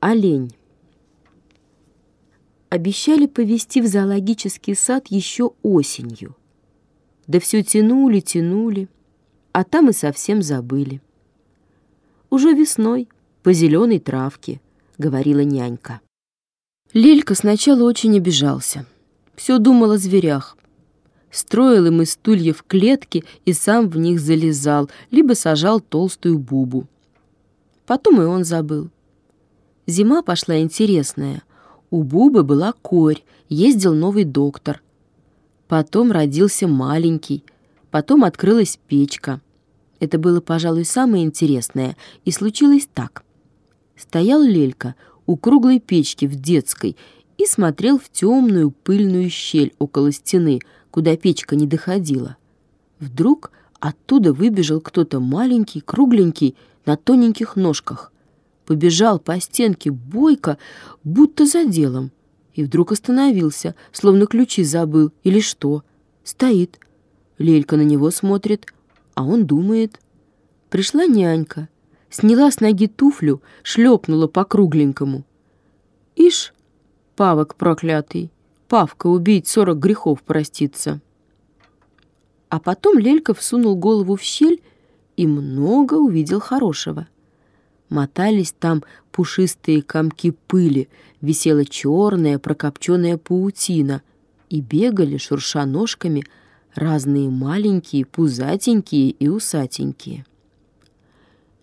Олень. Обещали повезти в зоологический сад еще осенью. Да все тянули, тянули, а там и совсем забыли. Уже весной, по зеленой травке, говорила нянька. Лилька сначала очень обижался. Все думал о зверях. Строил им из стульев клетки и сам в них залезал, либо сажал толстую бубу. Потом и он забыл. Зима пошла интересная. У Бубы была корь, ездил новый доктор. Потом родился маленький, потом открылась печка. Это было, пожалуй, самое интересное, и случилось так. Стоял Лелька у круглой печки в детской и смотрел в темную пыльную щель около стены, куда печка не доходила. Вдруг оттуда выбежал кто-то маленький, кругленький, на тоненьких ножках побежал по стенке бойко, будто за делом, и вдруг остановился, словно ключи забыл или что. Стоит. Лелька на него смотрит, а он думает. Пришла нянька, сняла с ноги туфлю, шлепнула по кругленькому. Ишь, павок проклятый, Павка убить сорок грехов проститься. А потом Лелька всунул голову в щель и много увидел хорошего. Мотались там пушистые комки пыли, висела черная прокопченная паутина, и бегали, шурша ножками, разные маленькие, пузатенькие и усатенькие.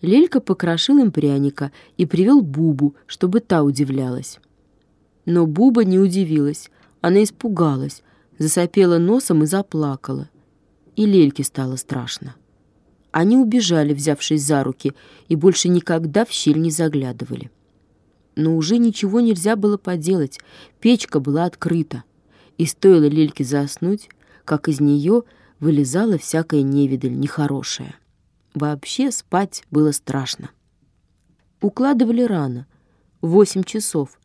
Лелька покрошил им пряника и привел Бубу, чтобы та удивлялась. Но Буба не удивилась, она испугалась, засопела носом и заплакала. И Лельке стало страшно. Они убежали, взявшись за руки, и больше никогда в щель не заглядывали. Но уже ничего нельзя было поделать, печка была открыта, и стоило Лельке заснуть, как из нее вылезала всякая невидаль нехорошая. Вообще спать было страшно. Укладывали рано, восемь часов,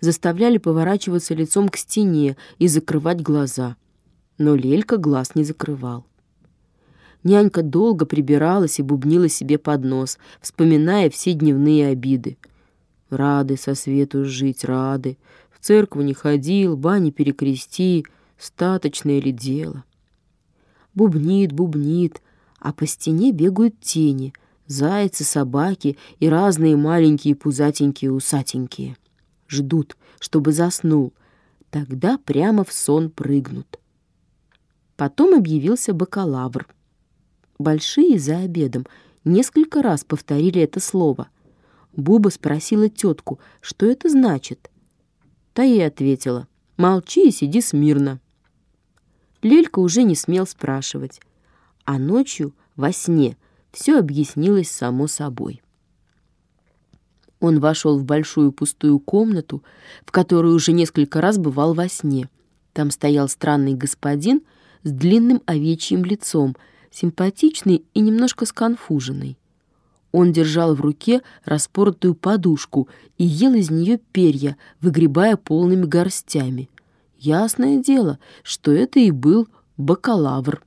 заставляли поворачиваться лицом к стене и закрывать глаза. Но Лелька глаз не закрывал. Нянька долго прибиралась и бубнила себе под нос, вспоминая все дневные обиды. Рады со свету жить, рады. В церковь не ходил, бани перекрести, статочное ли дело. Бубнит, бубнит, а по стене бегают тени, зайцы, собаки и разные маленькие пузатенькие усатенькие. Ждут, чтобы заснул, тогда прямо в сон прыгнут. Потом объявился бакалавр. Большие за обедом несколько раз повторили это слово. Буба спросила тетку, что это значит. Та ей ответила, молчи и сиди смирно. Лелька уже не смел спрашивать. А ночью, во сне, все объяснилось само собой. Он вошел в большую пустую комнату, в которой уже несколько раз бывал во сне. Там стоял странный господин с длинным овечьим лицом — симпатичный и немножко сконфуженный. Он держал в руке распоротую подушку и ел из нее перья, выгребая полными горстями. Ясное дело, что это и был бакалавр.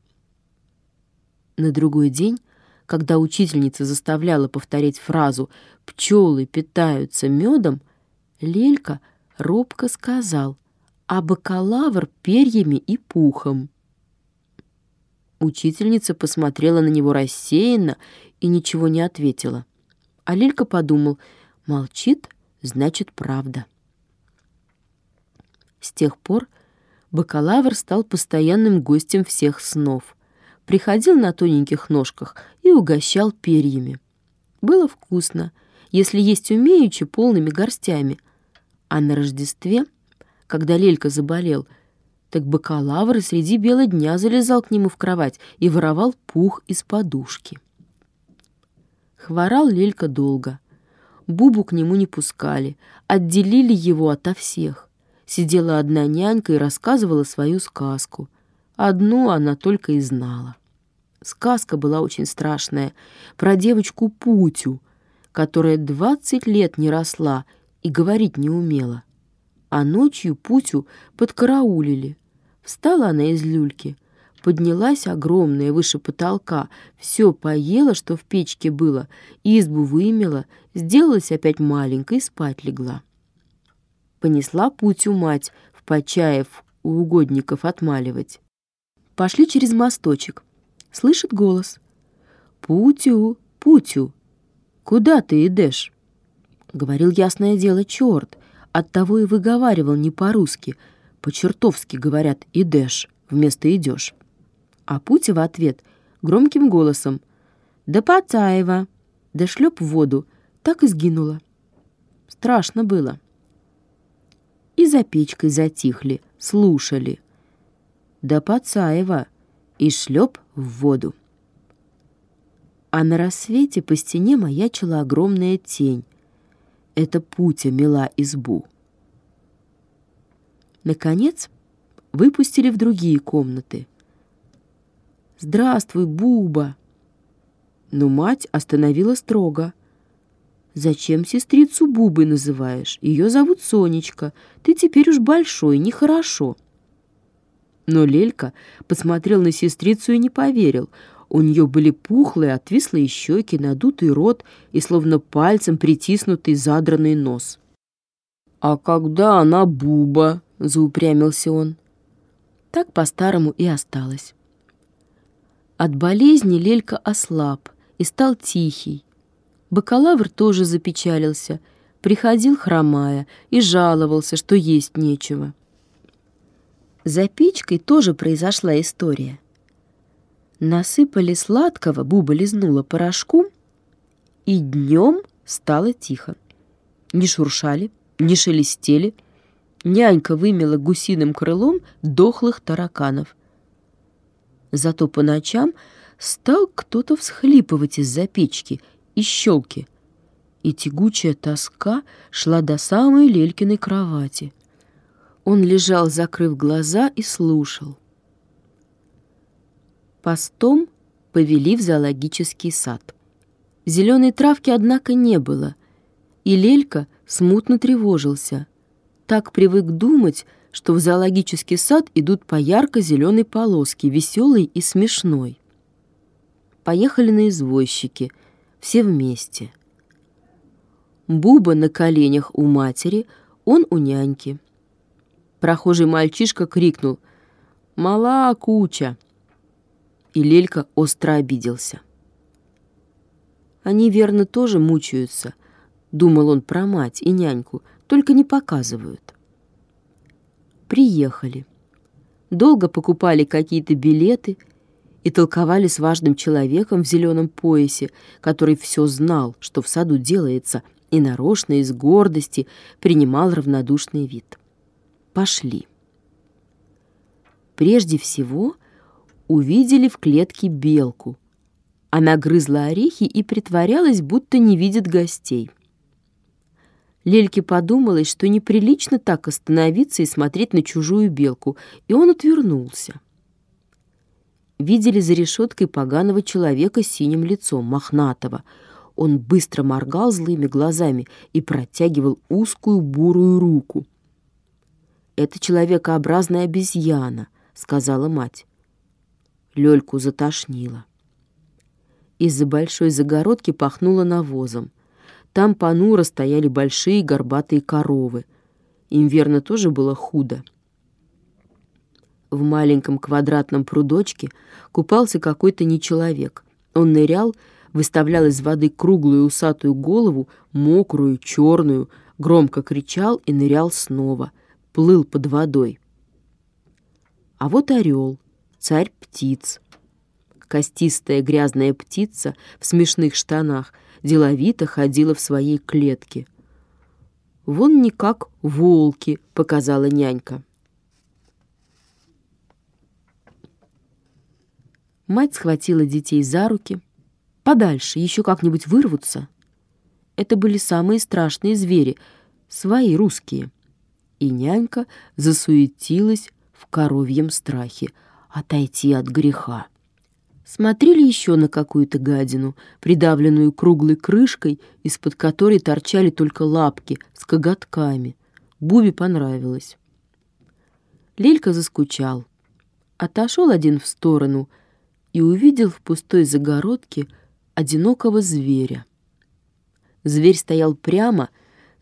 На другой день, когда учительница заставляла повторять фразу «пчелы питаются медом», Лелька робко сказал «а бакалавр перьями и пухом». Учительница посмотрела на него рассеянно и ничего не ответила. А Лилька подумал, молчит, значит, правда. С тех пор бакалавр стал постоянным гостем всех снов. Приходил на тоненьких ножках и угощал перьями. Было вкусно, если есть умеючи полными горстями. А на Рождестве, когда Лелька заболел — так бакалавр среди бела дня залезал к нему в кровать и воровал пух из подушки. Хворал Лелька долго. Бубу к нему не пускали, отделили его ото всех. Сидела одна нянька и рассказывала свою сказку. Одну она только и знала. Сказка была очень страшная, про девочку Путю, которая двадцать лет не росла и говорить не умела. А ночью Путю подкараулили. Встала она из люльки, поднялась огромная выше потолка, все поела, что в печке было, избу вымела, сделалась опять маленькой и спать легла. Понесла Путю мать в Почаев у угодников отмаливать. Пошли через мосточек. Слышит голос. «Путю, Путю, куда ты идешь?» Говорил ясное дело черт, оттого и выговаривал не по-русски, по-чертовски говорят «идешь» вместо «идешь». А Путя в ответ громким голосом «Да Пацаева!» Да шлеп в воду, так и сгинула. Страшно было. И за печкой затихли, слушали. Да Пацаева! И шлеп в воду. А на рассвете по стене маячила огромная тень. Это Путя мела избу. Наконец, выпустили в другие комнаты. «Здравствуй, Буба!» Но мать остановила строго. «Зачем сестрицу Бубой называешь? Ее зовут Сонечка. Ты теперь уж большой, нехорошо». Но Лелька посмотрел на сестрицу и не поверил. У нее были пухлые, отвислые щеки, надутый рот и словно пальцем притиснутый задранный нос. «А когда она Буба?» — заупрямился он. Так по-старому и осталось. От болезни Лелька ослаб и стал тихий. Бакалавр тоже запечалился, приходил хромая и жаловался, что есть нечего. За печкой тоже произошла история. Насыпали сладкого, Буба лизнула порошку, и днем стало тихо. Не шуршали, не шелестели — Нянька вымела гусиным крылом дохлых тараканов. Зато по ночам стал кто-то всхлипывать из-за печки и щелки, и тягучая тоска шла до самой Лелькиной кровати. Он лежал, закрыв глаза, и слушал. Постом повели в зоологический сад. Зеленой травки, однако, не было, и Лелька смутно тревожился — так привык думать, что в зоологический сад идут по ярко-зеленой полоске, веселой и смешной. Поехали на извозчики, все вместе. Буба на коленях у матери, он у няньки. Прохожий мальчишка крикнул «Мала куча!» И Лелька остро обиделся. Они, верно, тоже мучаются, думал он про мать и няньку, только не показывают. Приехали. Долго покупали какие-то билеты и толковали с важным человеком в зеленом поясе, который все знал, что в саду делается, и нарочно из гордости принимал равнодушный вид. Пошли. Прежде всего увидели в клетке белку. Она грызла орехи и притворялась, будто не видит гостей. Лельке подумалось, что неприлично так остановиться и смотреть на чужую белку, и он отвернулся. Видели за решеткой поганого человека с синим лицом, мохнатого. Он быстро моргал злыми глазами и протягивал узкую бурую руку. «Это человекообразная обезьяна», — сказала мать. Лёльку затошнило. Из-за большой загородки пахнуло навозом. Там понуро стояли большие горбатые коровы. Им, верно, тоже было худо. В маленьком квадратном прудочке купался какой-то нечеловек. Он нырял, выставлял из воды круглую усатую голову, мокрую, черную, громко кричал и нырял снова, плыл под водой. А вот орел, царь птиц. Костистая грязная птица в смешных штанах — деловито ходила в своей клетке. «Вон не как волки», — показала нянька. Мать схватила детей за руки. Подальше, еще как-нибудь вырвутся. Это были самые страшные звери, свои русские. И нянька засуетилась в коровьем страхе отойти от греха смотрели еще на какую-то гадину, придавленную круглой крышкой, из-под которой торчали только лапки с коготками. Бубе понравилось. Лелька заскучал. отошел один в сторону и увидел в пустой загородке одинокого зверя. Зверь стоял прямо,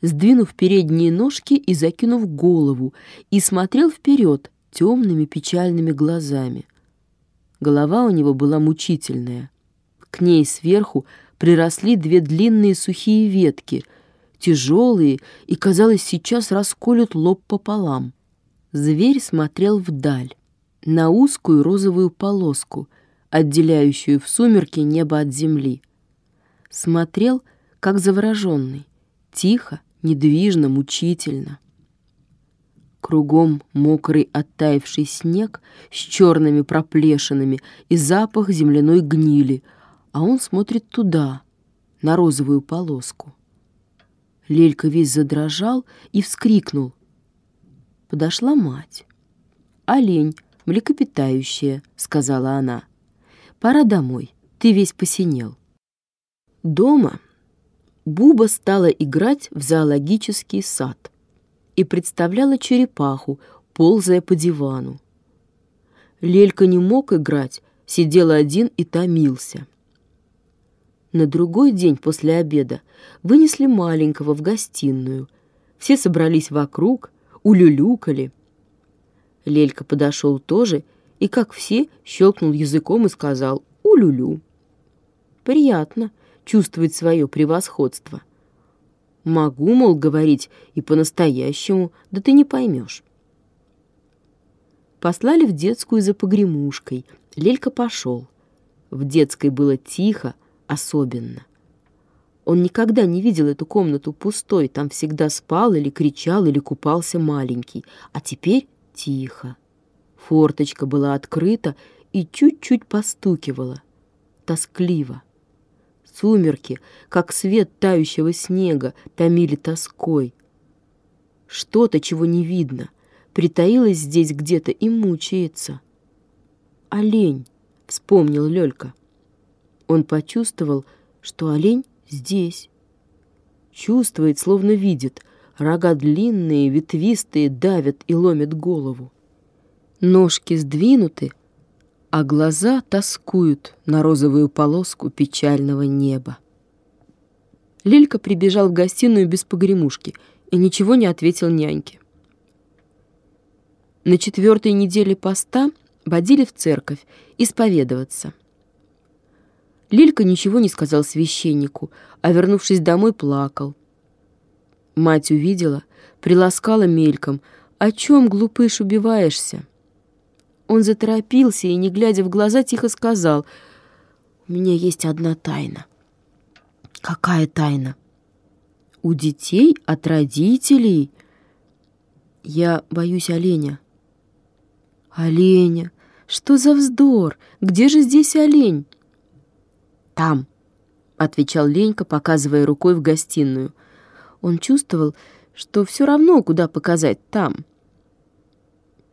сдвинув передние ножки и закинув голову, и смотрел вперед темными печальными глазами. Голова у него была мучительная. К ней сверху приросли две длинные сухие ветки, тяжелые и, казалось, сейчас расколют лоб пополам. Зверь смотрел вдаль, на узкую розовую полоску, отделяющую в сумерке небо от земли. Смотрел, как завороженный, тихо, недвижно, мучительно. Кругом мокрый оттаивший снег с черными проплешинами и запах земляной гнили, а он смотрит туда, на розовую полоску. Лелька весь задрожал и вскрикнул. Подошла мать. «Олень, млекопитающая», — сказала она. «Пора домой, ты весь посинел». Дома Буба стала играть в зоологический сад и представляла черепаху, ползая по дивану. Лелька не мог играть, сидел один и томился. На другой день после обеда вынесли маленького в гостиную. Все собрались вокруг, улюлюкали. Лелька подошел тоже и, как все, щелкнул языком и сказал «улюлю». Приятно чувствовать свое превосходство. Могу, мол, говорить и по-настоящему, да ты не поймешь. Послали в детскую за погремушкой. Лелька пошел. В детской было тихо, особенно. Он никогда не видел эту комнату пустой, там всегда спал или кричал, или купался маленький. А теперь тихо. Форточка была открыта и чуть-чуть постукивала. Тоскливо. Сумерки, как свет тающего снега, томили тоской. Что-то, чего не видно, притаилось здесь где-то и мучается. «Олень», — вспомнил Лёлька. Он почувствовал, что олень здесь. Чувствует, словно видит. Рога длинные, ветвистые, давят и ломят голову. Ножки сдвинуты, а глаза тоскуют на розовую полоску печального неба. Лилька прибежал в гостиную без погремушки и ничего не ответил няньке. На четвертой неделе поста водили в церковь исповедоваться. Лилька ничего не сказал священнику, а, вернувшись домой, плакал. Мать увидела, приласкала мельком. «О чем, глупыш, убиваешься?» Он заторопился и, не глядя в глаза, тихо сказал, «У меня есть одна тайна». «Какая тайна?» «У детей от родителей?» «Я боюсь оленя». «Оленя? Что за вздор? Где же здесь олень?» «Там», — отвечал Ленька, показывая рукой в гостиную. Он чувствовал, что все равно, куда показать там.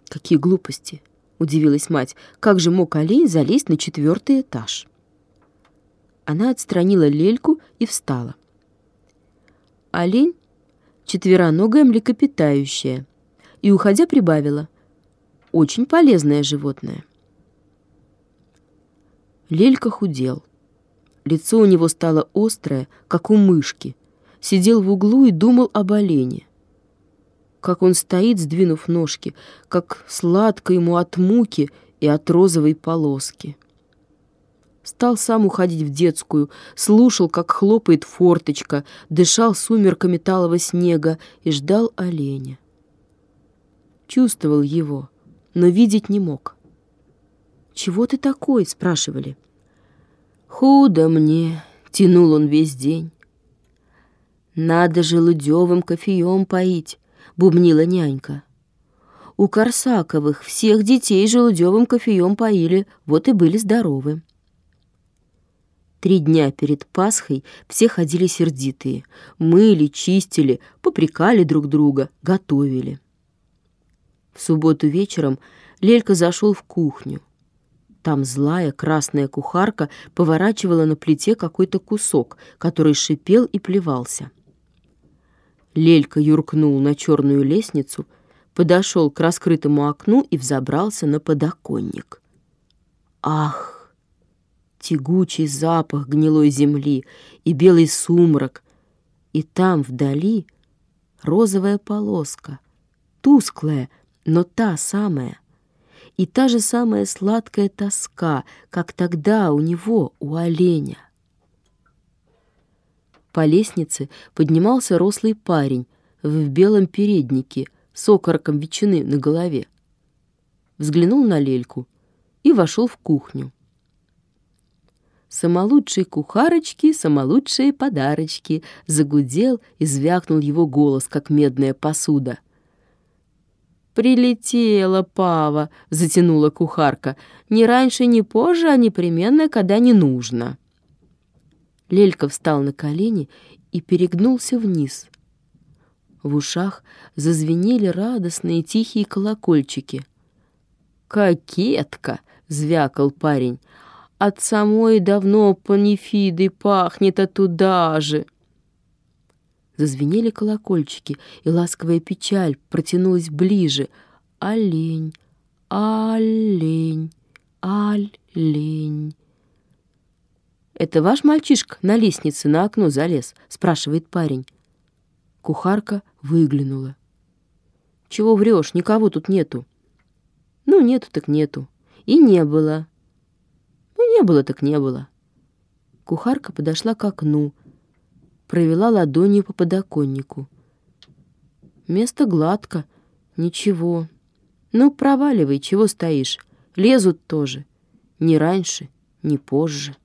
«Какие глупости!» — удивилась мать. «Как же мог олень залезть на четвертый этаж?» Она отстранила лельку и встала. Олень — четвероногое млекопитающее, и, уходя, прибавила. Очень полезное животное. Лелька худел. Лицо у него стало острое, как у мышки. Сидел в углу и думал об олене как он стоит, сдвинув ножки, как сладко ему от муки и от розовой полоски. Стал сам уходить в детскую, слушал, как хлопает форточка, дышал сумерками талого снега и ждал оленя. Чувствовал его, но видеть не мог. «Чего ты такой?» — спрашивали. «Худо мне», — тянул он весь день. «Надо желудевым кофеем поить, — бубнила нянька. У Корсаковых всех детей желудевым кофеем поили, вот и были здоровы. Три дня перед Пасхой все ходили сердитые. Мыли, чистили, попрекали друг друга, готовили. В субботу вечером Лелька зашел в кухню. Там злая красная кухарка поворачивала на плите какой-то кусок, который шипел и плевался. Лелька юркнул на черную лестницу, подошел к раскрытому окну и взобрался на подоконник. Ах! Тягучий запах гнилой земли и белый сумрак, и там вдали розовая полоска, тусклая, но та самая, и та же самая сладкая тоска, как тогда у него, у оленя. По лестнице поднимался рослый парень в белом переднике с окороком ветчины на голове. Взглянул на Лельку и вошел в кухню. «Самолучшие кухарочки, самолучшие подарочки!» Загудел и звякнул его голос, как медная посуда. «Прилетела пава!» — затянула кухарка. «Не раньше, не позже, а непременно, когда не нужно!» Лелька встал на колени и перегнулся вниз. В ушах зазвенели радостные тихие колокольчики. «Кокетка!» — звякал парень. «От самой давно панифиды пахнет, а туда же!» Зазвенели колокольчики, и ласковая печаль протянулась ближе. «Олень! Олень! Олень!» «Это ваш мальчишка на лестнице на окно залез?» — спрашивает парень. Кухарка выглянула. «Чего врешь? Никого тут нету». «Ну, нету так нету. И не было». «Ну, не было так не было». Кухарка подошла к окну, провела ладонью по подоконнику. Место гладко, ничего. Ну, проваливай, чего стоишь. Лезут тоже. Ни раньше, ни позже.